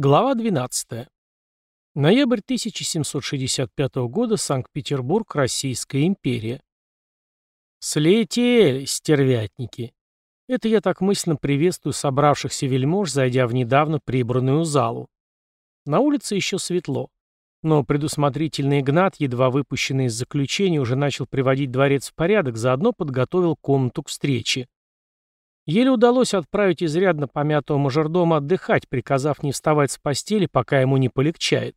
Глава 12. Ноябрь 1765 года. Санкт-Петербург. Российская империя. Слетели, стервятники. Это я так мысленно приветствую собравшихся вельмож, зайдя в недавно прибранную залу. На улице еще светло. Но предусмотрительный Игнат, едва выпущенный из заключения, уже начал приводить дворец в порядок, заодно подготовил комнату к встрече. Еле удалось отправить изрядно помятого мажордома отдыхать, приказав не вставать с постели, пока ему не полегчает.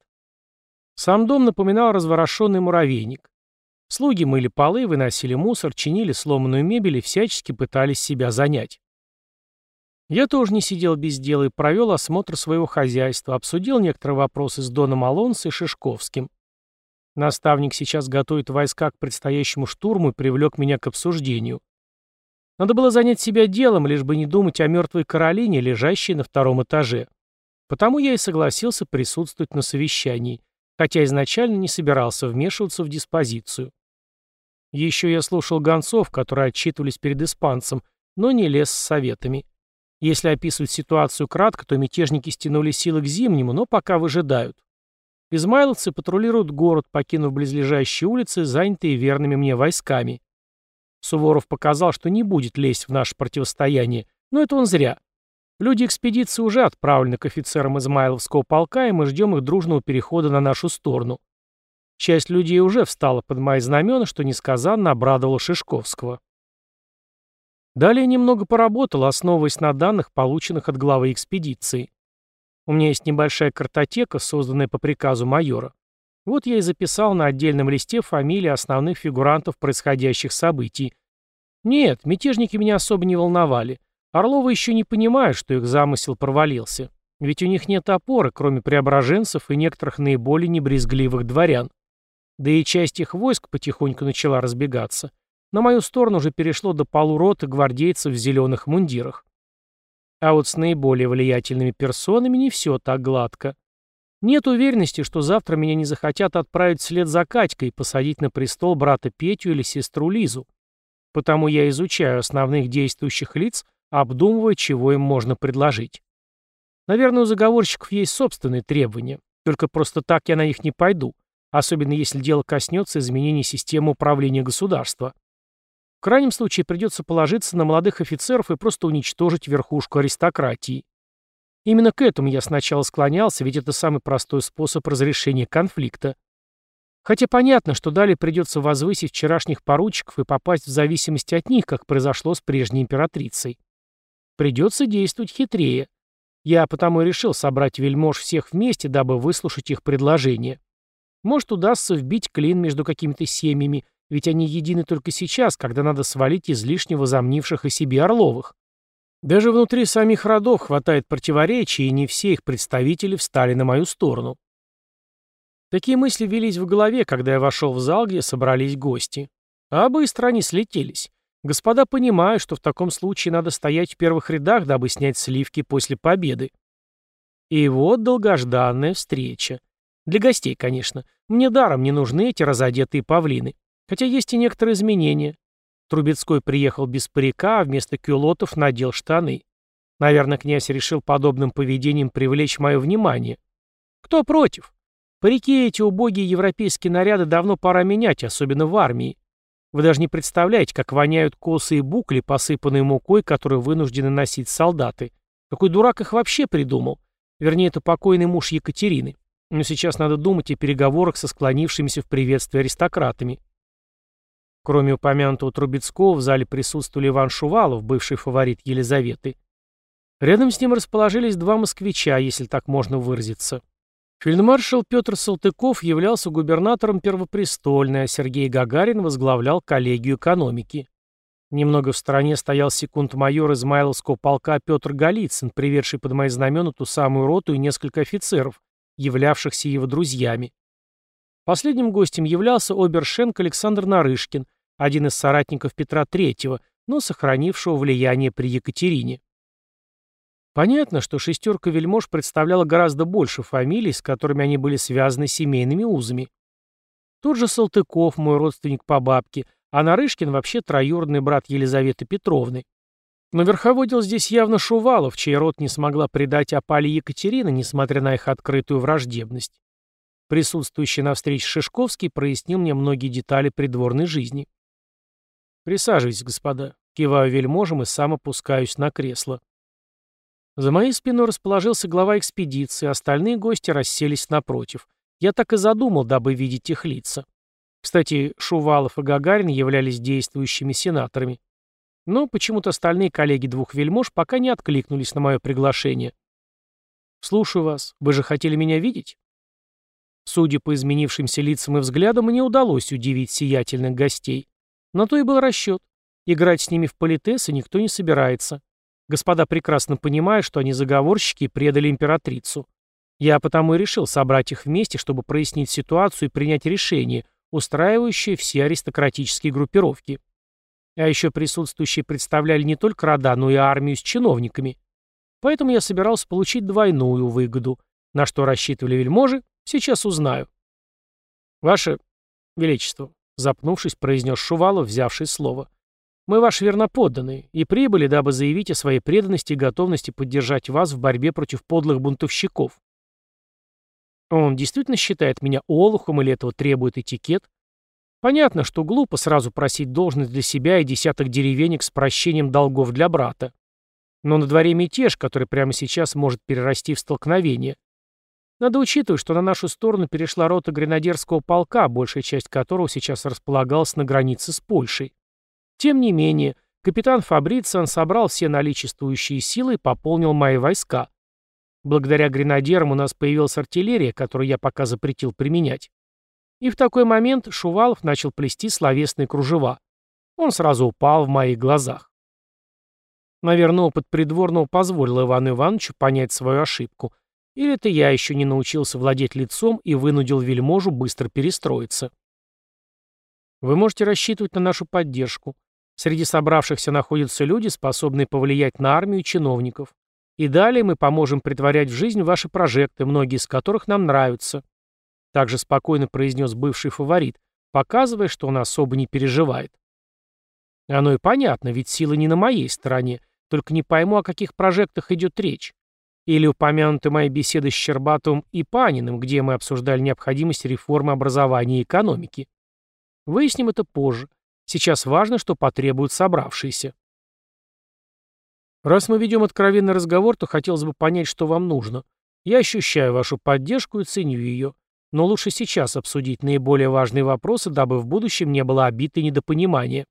Сам дом напоминал разворошенный муравейник. Слуги мыли полы, выносили мусор, чинили сломанную мебель и всячески пытались себя занять. Я тоже не сидел без дела и провел осмотр своего хозяйства, обсудил некоторые вопросы с Доном Алонсо и Шишковским. Наставник сейчас готовит войска к предстоящему штурму и привлек меня к обсуждению. Надо было занять себя делом, лишь бы не думать о мертвой Каролине, лежащей на втором этаже. Потому я и согласился присутствовать на совещании, хотя изначально не собирался вмешиваться в диспозицию. Еще я слушал гонцов, которые отчитывались перед испанцем, но не лез с советами. Если описывать ситуацию кратко, то мятежники стянули силы к зимнему, но пока выжидают. Измайловцы патрулируют город, покинув близлежащие улицы, занятые верными мне войсками. Суворов показал, что не будет лезть в наше противостояние, но это он зря. Люди экспедиции уже отправлены к офицерам Измайловского полка, и мы ждем их дружного перехода на нашу сторону. Часть людей уже встала под мои знамена, что несказанно обрадовало Шишковского. Далее немного поработал, основываясь на данных, полученных от главы экспедиции. У меня есть небольшая картотека, созданная по приказу майора. Вот я и записал на отдельном листе фамилии основных фигурантов происходящих событий. Нет, мятежники меня особо не волновали. Орловы еще не понимают, что их замысел провалился. Ведь у них нет опоры, кроме преображенцев и некоторых наиболее небрезгливых дворян. Да и часть их войск потихоньку начала разбегаться. На мою сторону уже перешло до полуроты гвардейцев в зеленых мундирах. А вот с наиболее влиятельными персонами не все так гладко. Нет уверенности, что завтра меня не захотят отправить вслед за Катькой и посадить на престол брата Петю или сестру Лизу. Потому я изучаю основных действующих лиц, обдумывая, чего им можно предложить. Наверное, у заговорщиков есть собственные требования, только просто так я на них не пойду, особенно если дело коснется изменения системы управления государства. В крайнем случае придется положиться на молодых офицеров и просто уничтожить верхушку аристократии. Именно к этому я сначала склонялся, ведь это самый простой способ разрешения конфликта. Хотя понятно, что далее придется возвысить вчерашних поручиков и попасть в зависимость от них, как произошло с прежней императрицей. Придется действовать хитрее. Я потому и решил собрать вельмож всех вместе, дабы выслушать их предложения. Может, удастся вбить клин между какими-то семьями, ведь они едины только сейчас, когда надо свалить излишне возомнивших о себе Орловых. Даже внутри самих родов хватает противоречий, и не все их представители встали на мою сторону. Такие мысли велись в голове, когда я вошел в зал, где собрались гости. А быстро они слетелись. Господа понимают, что в таком случае надо стоять в первых рядах, дабы снять сливки после победы. И вот долгожданная встреча. Для гостей, конечно. Мне даром не нужны эти разодетые павлины. Хотя есть и некоторые изменения. Трубецкой приехал без парика, а вместо кюлотов надел штаны. Наверное, князь решил подобным поведением привлечь мое внимание. Кто против? Парики эти убогие европейские наряды давно пора менять, особенно в армии. Вы даже не представляете, как воняют косы и букли, посыпанные мукой, которые вынуждены носить солдаты. Какой дурак их вообще придумал? Вернее, это покойный муж Екатерины. Но сейчас надо думать о переговорах со склонившимися в приветствии аристократами. Кроме упомянутого Трубецкого, в зале присутствовали Иван Шувалов, бывший фаворит Елизаветы. Рядом с ним расположились два москвича, если так можно выразиться. Фельдмаршал Петр Салтыков являлся губернатором Первопрестольной, а Сергей Гагарин возглавлял коллегию экономики. Немного в стороне стоял секунд-майор Измайловского полка Петр Голицын, приведший под мои знамена ту самую роту и несколько офицеров, являвшихся его друзьями. Последним гостем являлся обершенк Александр Нарышкин, один из соратников Петра III, но сохранившего влияние при Екатерине. Понятно, что шестерка вельмож представляла гораздо больше фамилий, с которыми они были связаны семейными узами. Тот же Салтыков, мой родственник по бабке, а Нарышкин вообще троюродный брат Елизаветы Петровны. Но верховодил здесь явно Шувалов, чей род не смогла предать опале Екатерина, несмотря на их открытую враждебность. Присутствующий на встрече Шишковский прояснил мне многие детали придворной жизни. «Присаживайтесь, господа», — киваю вельможем и сам опускаюсь на кресло. За моей спиной расположился глава экспедиции, остальные гости расселись напротив. Я так и задумал, дабы видеть их лица. Кстати, Шувалов и Гагарин являлись действующими сенаторами. Но почему-то остальные коллеги двух вельмож пока не откликнулись на мое приглашение. «Слушаю вас. Вы же хотели меня видеть?» Судя по изменившимся лицам и взглядам, мне удалось удивить сиятельных гостей. На то и был расчет. Играть с ними в политесы никто не собирается. Господа прекрасно понимают, что они заговорщики и предали императрицу. Я потому и решил собрать их вместе, чтобы прояснить ситуацию и принять решение, устраивающее все аристократические группировки. А еще присутствующие представляли не только рода, но и армию с чиновниками. Поэтому я собирался получить двойную выгоду. На что рассчитывали вельможи, сейчас узнаю. Ваше Величество, запнувшись, произнес Шувалов, взявший слово. Мы ваши верноподданные и прибыли, дабы заявить о своей преданности и готовности поддержать вас в борьбе против подлых бунтовщиков. Он действительно считает меня олухом или этого требует этикет? Понятно, что глупо сразу просить должность для себя и десяток деревенек с прощением долгов для брата. Но на дворе мятеж, который прямо сейчас может перерасти в столкновение. Надо учитывать, что на нашу сторону перешла рота гренадерского полка, большая часть которого сейчас располагалась на границе с Польшей. Тем не менее, капитан Фабрициан собрал все наличествующие силы и пополнил мои войска. Благодаря гренадерам у нас появилась артиллерия, которую я пока запретил применять. И в такой момент Шувалов начал плести словесные кружева. Он сразу упал в моих глазах. Наверное, опыт придворного позволил Ивану Ивановичу понять свою ошибку. Или это я еще не научился владеть лицом и вынудил вельможу быстро перестроиться. Вы можете рассчитывать на нашу поддержку. Среди собравшихся находятся люди, способные повлиять на армию и чиновников. И далее мы поможем притворять в жизнь ваши прожекты, многие из которых нам нравятся. Также спокойно произнес бывший фаворит, показывая, что он особо не переживает. Оно и понятно, ведь сила не на моей стороне, только не пойму, о каких прожектах идет речь. Или упомянуты мои беседы с Щербатовым и Паниным, где мы обсуждали необходимость реформы образования и экономики. Выясним это позже. Сейчас важно, что потребуют собравшиеся. Раз мы ведем откровенный разговор, то хотелось бы понять, что вам нужно. Я ощущаю вашу поддержку и ценю ее. Но лучше сейчас обсудить наиболее важные вопросы, дабы в будущем не было обид и недопонимания.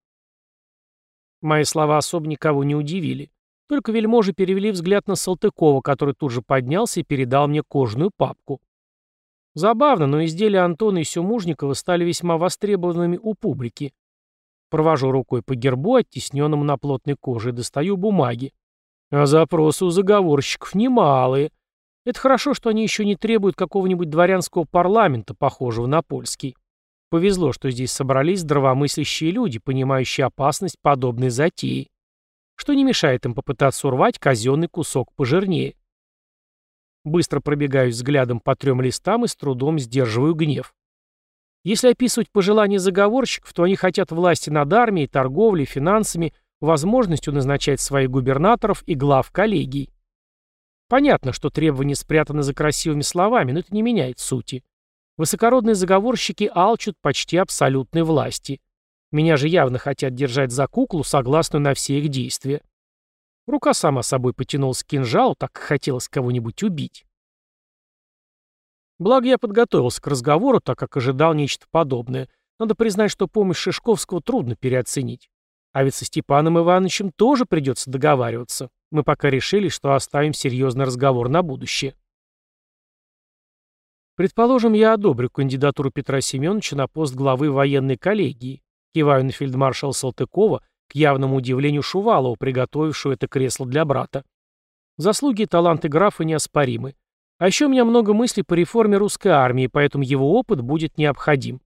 Мои слова особо никого не удивили. Только вельможи перевели взгляд на Салтыкова, который тут же поднялся и передал мне кожаную папку. Забавно, но изделия Антона и Сюмужникова стали весьма востребованными у публики. Провожу рукой по гербу, оттесненному на плотной коже, и достаю бумаги. А запросы у заговорщиков немалые. Это хорошо, что они еще не требуют какого-нибудь дворянского парламента, похожего на польский. Повезло, что здесь собрались здравомыслящие люди, понимающие опасность подобной затеи, что не мешает им попытаться урвать казенный кусок пожирнее. Быстро пробегаюсь взглядом по трем листам и с трудом сдерживаю гнев. Если описывать пожелания заговорщиков, то они хотят власти над армией, торговлей, финансами, возможностью назначать своих губернаторов и глав коллегий. Понятно, что требования спрятаны за красивыми словами, но это не меняет сути. Высокородные заговорщики алчут почти абсолютной власти. Меня же явно хотят держать за куклу, согласную на все их действия. Рука сама собой потянулась к кинжалу, так хотелось кого-нибудь убить. Благо я подготовился к разговору, так как ожидал нечто подобное. Надо признать, что помощь Шишковского трудно переоценить. А ведь со Степаном Ивановичем тоже придется договариваться. Мы пока решили, что оставим серьезный разговор на будущее. Предположим, я одобрю кандидатуру Петра Семеновича на пост главы военной коллегии. Киваю на фельдмаршала Салтыкова, к явному удивлению Шувалова, приготовившего это кресло для брата. Заслуги и таланты графа неоспоримы. А еще у меня много мыслей по реформе русской армии, поэтому его опыт будет необходим.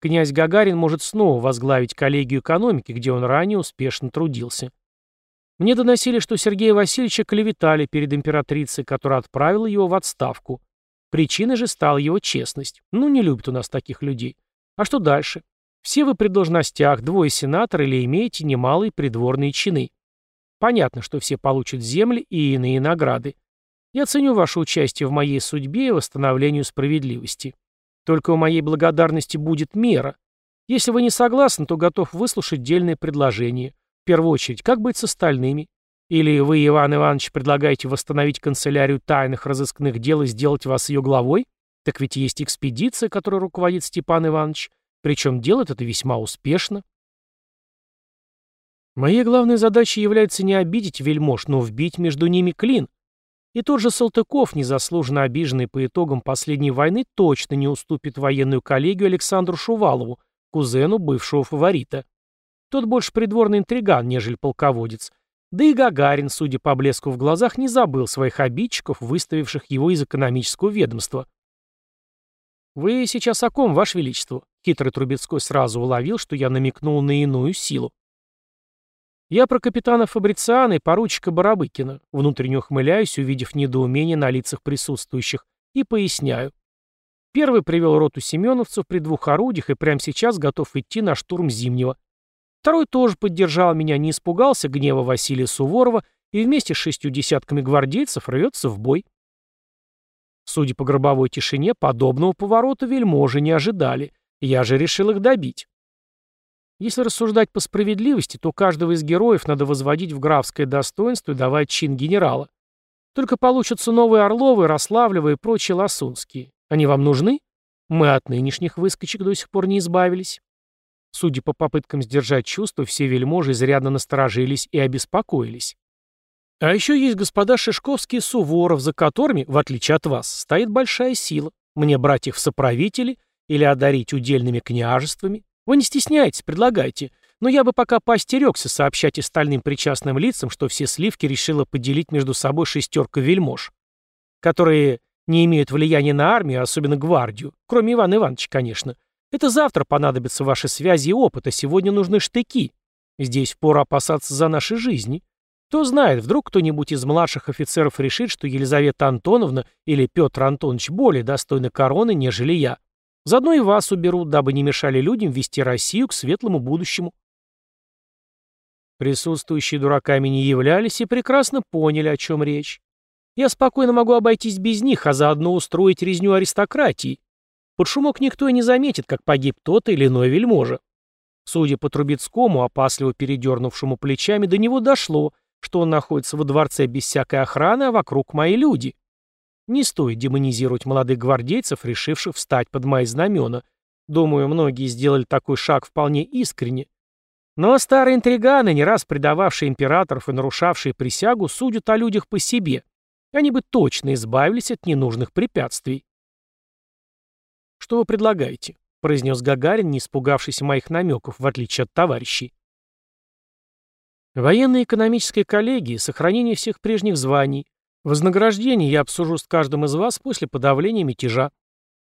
Князь Гагарин может снова возглавить коллегию экономики, где он ранее успешно трудился. Мне доносили, что Сергея Васильевича клеветали перед императрицей, которая отправила его в отставку. Причиной же стала его честность. Ну, не любит у нас таких людей. А что дальше? Все вы при должностях, двое сенатор или имеете немалые придворные чины. понятно, что все получат земли и иные награды. Я ценю ваше участие в моей судьбе и восстановлению справедливости. Только у моей благодарности будет мера. Если вы не согласны, то готов выслушать дельные предложения. В первую очередь, как быть с остальными? Или вы, Иван Иванович, предлагаете восстановить канцелярию тайных разыскных дел и сделать вас ее главой? Так ведь есть экспедиция, которой руководит Степан Иванович. Причем делает это весьма успешно. Моей главной задачей является не обидеть вельмож, но вбить между ними клин. И тот же Салтыков, незаслуженно обиженный по итогам последней войны, точно не уступит военную коллегию Александру Шувалову, кузену бывшего фаворита. Тот больше придворный интриган, нежели полководец. Да и Гагарин, судя по блеску в глазах, не забыл своих обидчиков, выставивших его из экономического ведомства. «Вы сейчас о ком, Ваше Величество?» Хитрый Трубецкой сразу уловил, что я намекнул на иную силу. Я про капитана Фабрициана и поручика Барабыкина, внутренне ухмыляюсь, увидев недоумение на лицах присутствующих, и поясняю. Первый привел роту семеновцев при двух орудиях и прямо сейчас готов идти на штурм Зимнего. Второй тоже поддержал меня, не испугался гнева Василия Суворова и вместе с шестью десятками гвардейцев рвется в бой. Судя по гробовой тишине, подобного поворота вельможи не ожидали, я же решил их добить. Если рассуждать по справедливости, то каждого из героев надо возводить в графское достоинство и давать чин генерала. Только получатся новые Орловы, Рославлевы и прочие Лосунские. Они вам нужны? Мы от нынешних выскочек до сих пор не избавились. Судя по попыткам сдержать чувства, все вельможи изрядно насторожились и обеспокоились. А еще есть господа Шишковский и Суворов, за которыми, в отличие от вас, стоит большая сила. Мне брать их в соправители или одарить удельными княжествами, вы не стесняйтесь, предлагайте. Но я бы пока поостерегся сообщать остальным причастным лицам, что все сливки решила поделить между собой шестерка вельмож, которые не имеют влияния на армию, особенно гвардию, кроме Ивана Ивановича, конечно. Это завтра понадобятся ваши связи и опыт, а сегодня нужны штыки. Здесь пора опасаться за наши жизни. Кто знает, вдруг кто-нибудь из младших офицеров решит, что Елизавета Антоновна или Петр Антонович более достойны короны, нежели я. Заодно и вас уберут, дабы не мешали людям вести Россию к светлому будущему. Присутствующие дураками не являлись и прекрасно поняли, о чем речь. Я спокойно могу обойтись без них, а заодно устроить резню аристократии. Под шумок никто и не заметит, как погиб тот или иной вельможа. Судя по Трубецкому, опасливо передернувшему плечами, до него дошло, что он находится во дворце без всякой охраны, а вокруг мои люди. Не стоит демонизировать молодых гвардейцев, решивших встать под мои знамена. Думаю, многие сделали такой шаг вполне искренне. Но старые интриганы, не раз предававшие императоров и нарушавшие присягу, судят о людях по себе. Они бы точно избавились от ненужных препятствий. «Что вы предлагаете?» — произнес Гагарин, не испугавшийся моих намеков, в отличие от товарищей. Военная экономическая коллегия, сохранение всех прежних званий, Вознаграждение я обсужу с каждым из вас после подавления мятежа.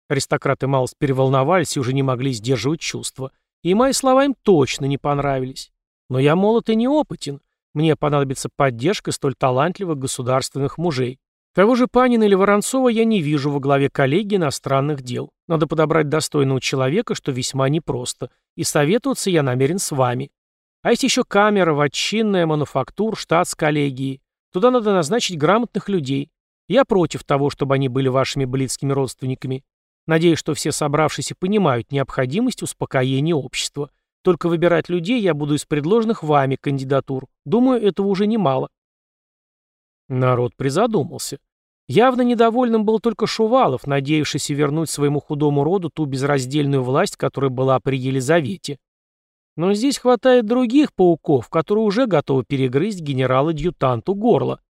Аристократы малость переволновались и уже не могли сдерживать чувства. И мои слова им точно не понравились. Но я молод и неопытен. Мне понадобится поддержка столь талантливых государственных мужей. Того же Панина или Воронцова я не вижу во главе коллегии иностранных дел. Надо подобрать достойного человека, что весьма непросто. И советоваться я намерен с вами. А есть еще камера, ватчинная, мануфактур, штат с коллегией. Туда надо назначить грамотных людей. Я против того, чтобы они были вашими близкими родственниками. Надеюсь, что все собравшиеся понимают необходимость успокоения общества. Только выбирать людей я буду из предложенных вами кандидатур. Думаю, этого уже немало. Народ призадумался. Явно недовольным был только Шувалов, надеявшийся вернуть своему худому роду ту безраздельную власть, которая была при Елизавете. Но здесь хватает других пауков, которые уже готовы перегрызть генерал-адъютанту горло.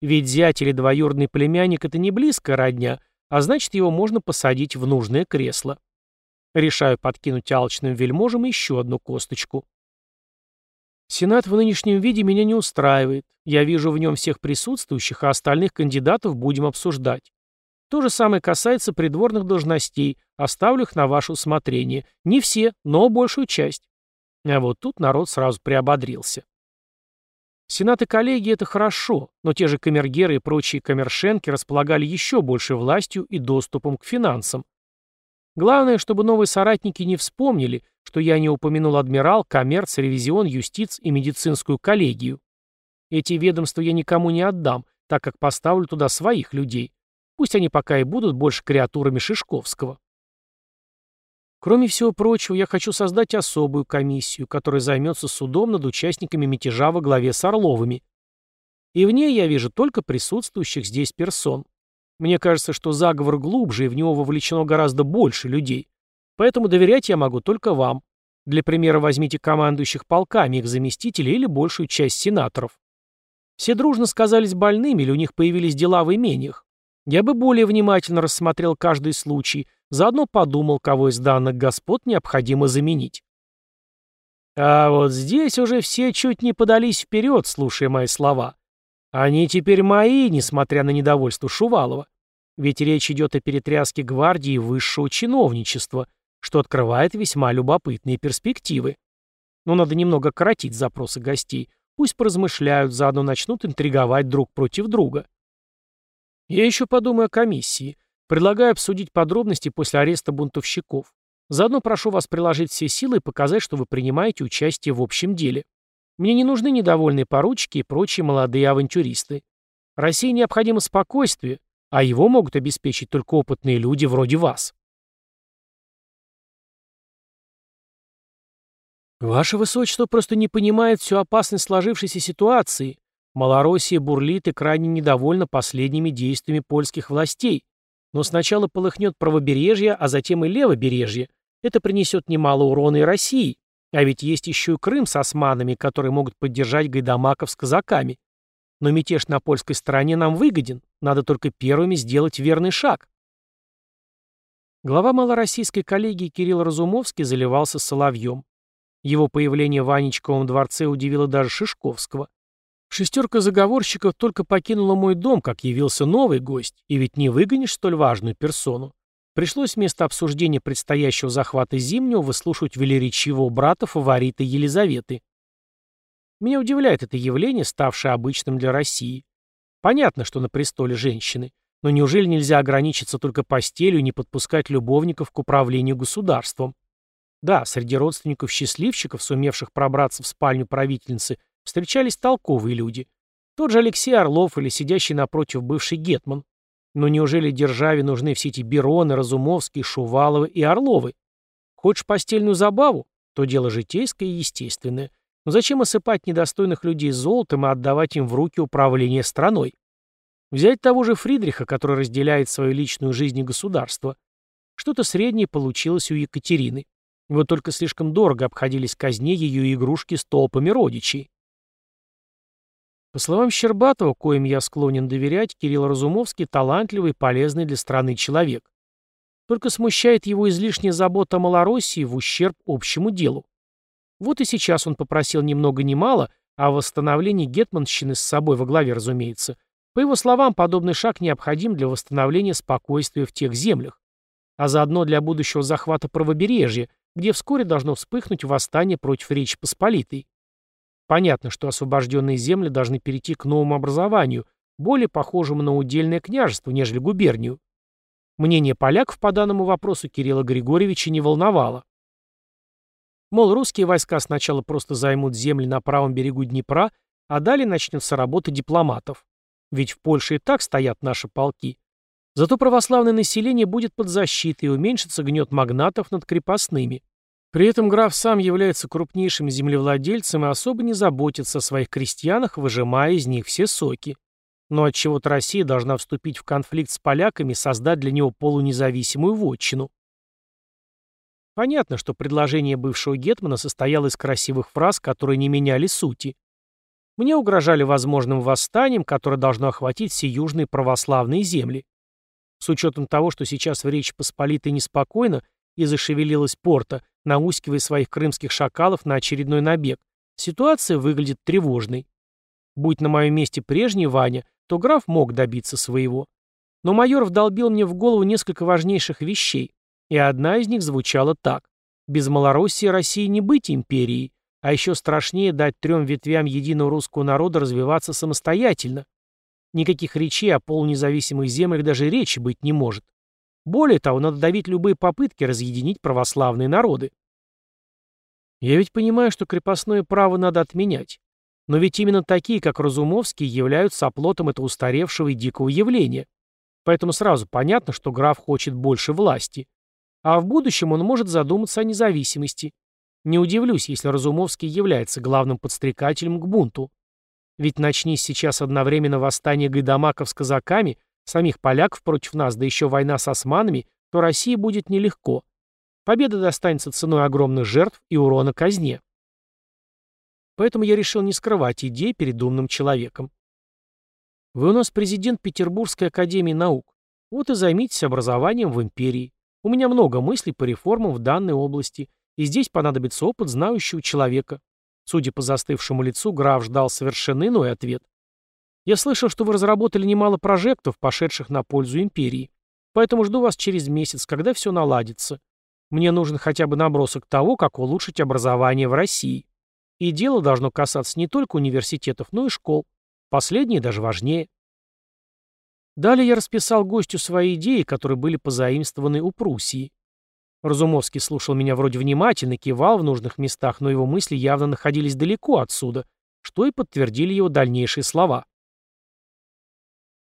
Ведь зять или двоюродный племянник — это не близкая родня, а значит, его можно посадить в нужное кресло. Решаю подкинуть алчным вельможам еще одну косточку. Сенат в нынешнем виде меня не устраивает. Я вижу в нем всех присутствующих, а остальных кандидатов будем обсуждать. То же самое касается придворных должностей, оставлю их на ваше усмотрение. Не все, но большую часть. А вот тут народ сразу приободрился. Сенат и коллегии — это хорошо, но те же камергеры и прочие камершенки располагали еще большей властью и доступом к финансам. Главное, чтобы новые соратники не вспомнили, что я не упомянул адмирал, коммерц, ревизион, юстиц и медицинскую коллегию. Эти ведомства я никому не отдам, так как поставлю туда своих людей. Пусть они пока и будут больше креатурами Шишковского. Кроме всего прочего, я хочу создать особую комиссию, которая займется судом над участниками мятежа во главе с Орловыми. И в ней я вижу только присутствующих здесь персон. Мне кажется, что заговор глубже, и в него вовлечено гораздо больше людей. Поэтому доверять я могу только вам. Для примера возьмите командующих полками, их заместителей или большую часть сенаторов. Все дружно сказались больными или у них появились дела в имениях. Я бы более внимательно рассмотрел каждый случай, заодно подумал, кого из данных господ необходимо заменить. А вот здесь уже все чуть не подались вперед, слушая мои слова. Они теперь мои, несмотря на недовольство Шувалова. Ведь речь идет о перетряске гвардии высшего чиновничества, что открывает весьма любопытные перспективы. Но надо немного коротить запросы гостей. Пусть поразмышляют, заодно начнут интриговать друг против друга. Я еще подумаю о комиссии. Предлагаю обсудить подробности после ареста бунтовщиков. Заодно прошу вас приложить все силы и показать, что вы принимаете участие в общем деле. Мне не нужны недовольные поручики и прочие молодые авантюристы. России необходимо спокойствие, а его могут обеспечить только опытные люди вроде вас. Ваше Высочество просто не понимает всю опасность сложившейся ситуации, Малороссия бурлит и крайне недовольна последними действиями польских властей. Но сначала полыхнет правобережье, а затем и левобережье. Это принесет немало урона и России. А ведь есть еще и Крым с османами, которые могут поддержать гайдамаков с казаками. Но мятеж на польской стороне нам выгоден. Надо только первыми сделать верный шаг. Глава малороссийской коллегии Кирилл Разумовский заливался соловьем. Его появление в Анечковом дворце удивило даже Шишковского. Шестерка заговорщиков только покинула мой дом, как явился новый гость, и ведь не выгонишь столь важную персону. Пришлось вместо обсуждения предстоящего захвата Зимнего выслушивать велеречивого брата фаворита Елизаветы. Меня удивляет это явление, ставшее обычным для России. Понятно, что на престоле женщины, но неужели нельзя ограничиться только постелью и не подпускать любовников к управлению государством? Да, среди родственников-счастливчиков, сумевших пробраться в спальню правительницы, встречались толковые люди. Тот же Алексей Орлов или сидящий напротив бывший Гетман. Но неужели державе нужны все эти Бероны, Разумовские, Шуваловы и Орловы? Хочешь постельную забаву? То дело житейское и естественное. Но зачем осыпать недостойных людей золотом и отдавать им в руки управление страной? Взять того же Фридриха, который разделяет свою личную жизнь и государство. Что-то среднее получилось у Екатерины. Вот только слишком дорого обходились казне ее игрушки с толпами родичей. По словам Щербатова, коим я склонен доверять, Кирилл Разумовский талантливый и полезный для страны человек. Только смущает его излишняя забота о Малороссии в ущерб общему делу. Вот и сейчас он попросил ни много ни мало о восстановлении гетманщины с собой во главе, разумеется. По его словам, подобный шаг необходим для восстановления спокойствия в тех землях, а заодно для будущего захвата правобережья, где вскоре должно вспыхнуть восстание против Речи Посполитой. Понятно, что освобожденные земли должны перейти к новому образованию, более похожему на удельное княжество, нежели губернию. Мнение поляков по данному вопросу Кирилла Григорьевича не волновало. Мол, русские войска сначала просто займут земли на правом берегу Днепра, а далее начнется работа дипломатов. Ведь в Польше и так стоят наши полки. Зато православное население будет под защитой и уменьшится гнет магнатов над крепостными. При этом граф сам является крупнейшим землевладельцем и особо не заботится о своих крестьянах, выжимая из них все соки. Но отчего-то Россия должна вступить в конфликт с поляками и создать для него полунезависимую вотчину. Понятно, что предложение бывшего Гетмана состояло из красивых фраз, которые не меняли сути. Мне угрожали возможным восстанием, которое должно охватить все южные православные земли. С учетом того, что сейчас в Речи Посполитой неспокойно и зашевелилась порта, наускивая своих крымских шакалов на очередной набег. Ситуация выглядит тревожной. Будь на моем месте прежний Ваня, то граф мог добиться своего. Но майор вдолбил мне в голову несколько важнейших вещей, и одна из них звучала так. Без Малороссии России не быть империей, а еще страшнее дать трем ветвям единого русского народа развиваться самостоятельно. Никаких речей о полунезависимых землях даже речи быть не может. Более того, надо давить любые попытки разъединить православные народы. Я ведь понимаю, что крепостное право надо отменять. Но ведь именно такие, как Разумовский, являются оплотом этого устаревшего и дикого явления. Поэтому сразу понятно, что граф хочет больше власти. А в будущем он может задуматься о независимости. Не удивлюсь, если Разумовский является главным подстрекателем к бунту. Ведь начнись сейчас одновременно восстание гайдамаков с казаками, самих поляков против нас, да еще война с османами, то России будет нелегко. Победа достанется ценой огромных жертв и урона казне. Поэтому я решил не скрывать идей перед умным человеком. Вы у нас президент Петербургской академии наук. Вот и займитесь образованием в империи. У меня много мыслей по реформам в данной области, и здесь понадобится опыт знающего человека. Судя по застывшему лицу, граф ждал совершенно иной ответ. Я слышал, что вы разработали немало прожектов, пошедших на пользу империи. Поэтому жду вас через месяц, когда все наладится. Мне нужен хотя бы набросок того, как улучшить образование в России. И дело должно касаться не только университетов, но и школ. Последние даже важнее. Далее я расписал гостю свои идеи, которые были позаимствованы у Пруссии. Разумовский слушал меня вроде внимательно, кивал в нужных местах, но его мысли явно находились далеко отсюда, что и подтвердили его дальнейшие слова.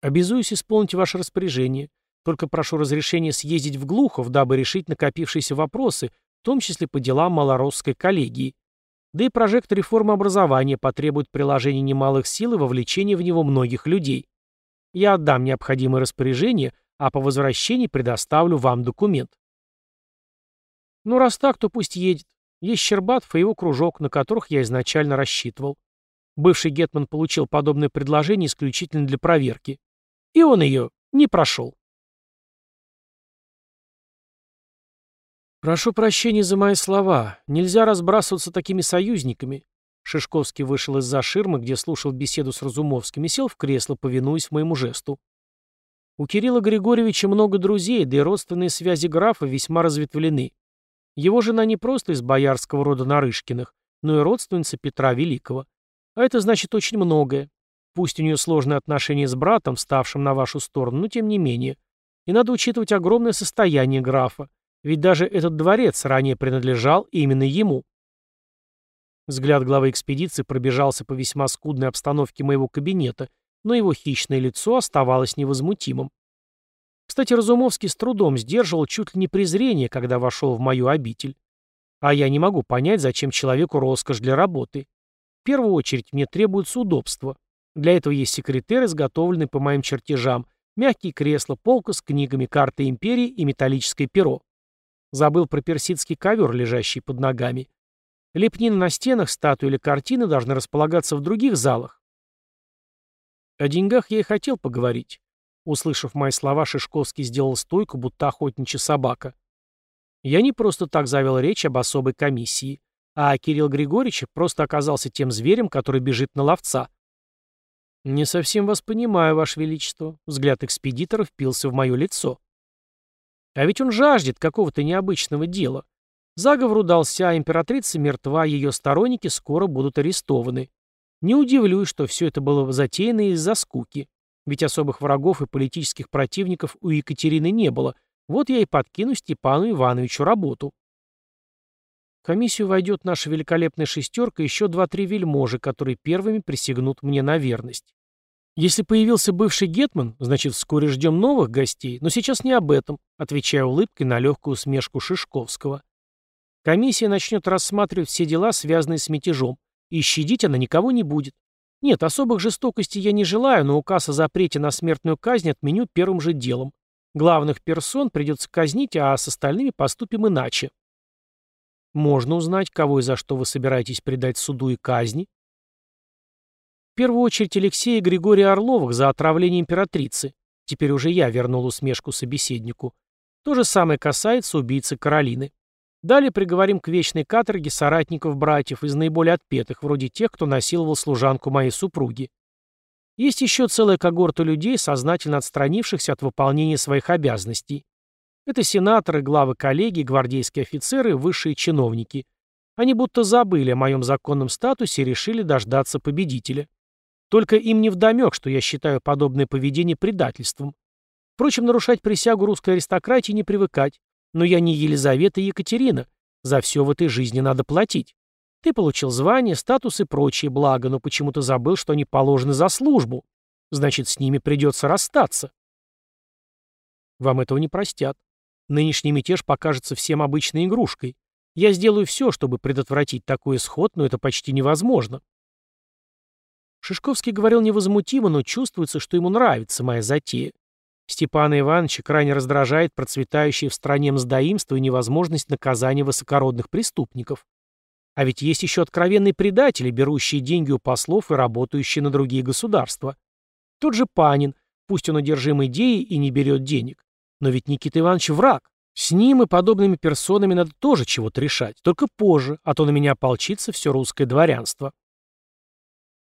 «Обязуюсь исполнить ваше распоряжение. Только прошу разрешения съездить в Глухов, дабы решить накопившиеся вопросы, в том числе по делам Малоросской коллегии. Да и прожект реформы образования потребует приложения немалых сил и вовлечения в него многих людей. Я отдам необходимые распоряжения, а по возвращении предоставлю вам документ. Ну, раз так, то пусть едет. Есть Щербатов и его кружок, на которых я изначально рассчитывал. Бывший Гетман получил подобное предложение исключительно для проверки. И он ее не прошел. «Прошу прощения за мои слова. Нельзя разбрасываться такими союзниками». Шишковский вышел из-за ширмы, где слушал беседу с Разумовским, и сел в кресло, повинуясь моему жесту. У Кирилла Григорьевича много друзей, да и родственные связи графа весьма разветвлены. Его жена не просто из боярского рода Нарышкиных, но и родственница Петра Великого. А это значит очень многое. Пусть у нее сложные отношения с братом, ставшим на вашу сторону, но тем не менее. И надо учитывать огромное состояние графа. Ведь даже этот дворец ранее принадлежал именно ему. Взгляд главы экспедиции пробежался по весьма скудной обстановке моего кабинета, но его хищное лицо оставалось невозмутимым. Кстати, Разумовский с трудом сдерживал чуть ли не презрение, когда вошел в мою обитель. А я не могу понять, зачем человеку роскошь для работы. В первую очередь мне требуется удобство. Для этого есть секретарь, изготовленный по моим чертежам, мягкие кресла, полка с книгами, карты империи и металлическое перо. Забыл про персидский ковер, лежащий под ногами. Лепнины на стенах, статуи или картины должны располагаться в других залах. О деньгах я и хотел поговорить. Услышав мои слова, Шишковский сделал стойку, будто охотничья собака. Я не просто так завел речь об особой комиссии, а Кирилл Григорьевич просто оказался тем зверем, который бежит на ловца. «Не совсем вас понимаю, Ваше Величество», — взгляд экспедитора впился в мое лицо. А ведь он жаждет какого-то необычного дела. Заговор удался, а императрица мертва, ее сторонники скоро будут арестованы. Не удивлюсь, что все это было затеяно из-за скуки. Ведь особых врагов и политических противников у Екатерины не было. Вот я и подкину Степану Ивановичу работу. Комиссию войдет наша великолепная шестерка и еще два-три вельможи, которые первыми присягнут мне на верность. Если появился бывший гетман, значит, вскоре ждем новых гостей, но сейчас не об этом, отвечая улыбкой на легкую усмешку Шишковского. Комиссия начнет рассматривать все дела, связанные с мятежом, и щадить она никого не будет. Нет, особых жестокостей я не желаю, но указ о запрете на смертную казнь отменю первым же делом. Главных персон придется казнить, а с остальными поступим иначе. Можно узнать, кого и за что вы собираетесь предать суду и казни? первую очередь Алексея и Григория Орловых за отравление императрицы. Теперь уже я вернул усмешку собеседнику. То же самое касается убийцы Каролины. Далее приговорим к вечной каторге соратников-братьев из наиболее отпетых, вроде тех, кто насиловал служанку моей супруги. Есть еще целая когорта людей, сознательно отстранившихся от выполнения своих обязанностей. Это сенаторы, главы коллегий, гвардейские офицеры, высшие чиновники. Они будто забыли о моем законном статусе и решили дождаться победителя. Только им не вдомек, что я считаю подобное поведение предательством. Впрочем, нарушать присягу русской аристократии не привыкать. Но я не Елизавета и Екатерина. За все в этой жизни надо платить. Ты получил звание, статус и прочие блага, но почему-то забыл, что они положены за службу. Значит, с ними придется расстаться. Вам этого не простят. Нынешний мятеж покажется всем обычной игрушкой. Я сделаю все, чтобы предотвратить такой исход, но это почти невозможно. Шишковский говорил невозмутимо, но чувствуется, что ему нравится моя затея. Степана Ивановича крайне раздражает процветающее в стране мздоимство и невозможность наказания высокородных преступников. А ведь есть еще откровенные предатели, берущие деньги у послов и работающие на другие государства. Тот же Панин, пусть он одержим идеей и не берет денег. Но ведь Никита Иванович враг. С ним и подобными персонами надо тоже чего-то решать, только позже, а то на меня ополчится все русское дворянство.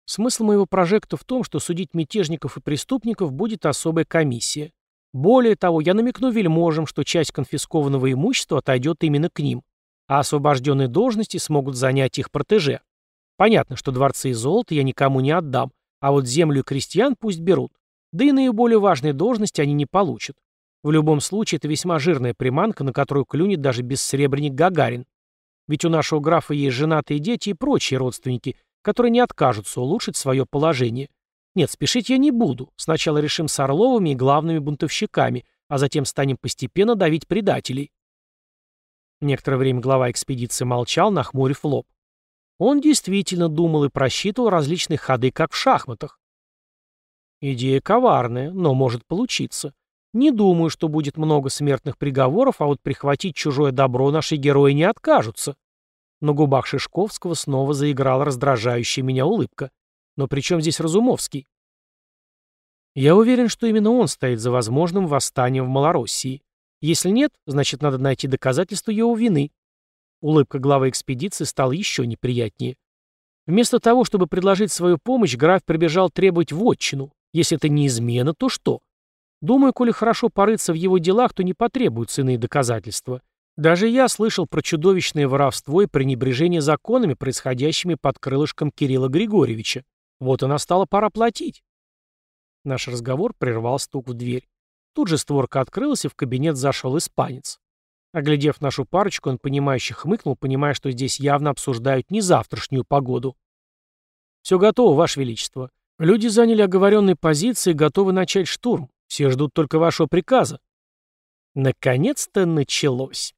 Смысл моего прожекта в том, что судить мятежников и преступников будет особая комиссия. Более того, я намекну вельможам, что часть конфискованного имущества отойдет именно к ним, а освобожденные должности смогут занять их протеже. Понятно, что дворцы и золото я никому не отдам, а вот землю и крестьян пусть берут. Да и наиболее важные должности они не получат. В любом случае, это весьма жирная приманка, на которую клюнет даже бессребренник Гагарин. Ведь у нашего графа есть женатые дети и прочие родственники, которые не откажутся улучшить свое положение. Нет, спешить я не буду. Сначала решим с Орловыми и главными бунтовщиками, а затем станем постепенно давить предателей. Некоторое время глава экспедиции молчал, нахмурив лоб. Он действительно думал и просчитывал различные ходы, как в шахматах. Идея коварная, но может получиться. Не думаю, что будет много смертных приговоров, а вот прихватить чужое добро наши герои не откажутся. На губах Шишковского снова заиграла раздражающая меня улыбка. Но при чем здесь Разумовский? Я уверен, что именно он стоит за возможным восстанием в Малороссии. Если нет, значит, надо найти доказательства его вины. Улыбка главы экспедиции стала еще неприятнее. Вместо того, чтобы предложить свою помощь, граф прибежал требовать вотчину. Если это не измена, то что? Думаю, коли хорошо порыться в его делах, то не потребуются иные доказательства. Даже я слышал про чудовищное воровство и пренебрежение законами, происходящими под крылышком Кирилла Григорьевича. Вот и настала пора платить. Наш разговор прервал стук в дверь. Тут же створка открылась, и в кабинет зашел испанец. Оглядев нашу парочку, он понимающе хмыкнул, понимая, что здесь явно обсуждают не завтрашнюю погоду. «Все готово, Ваше Величество. Люди заняли оговоренные позиции и готовы начать штурм. Все ждут только вашего приказа». Наконец-то началось.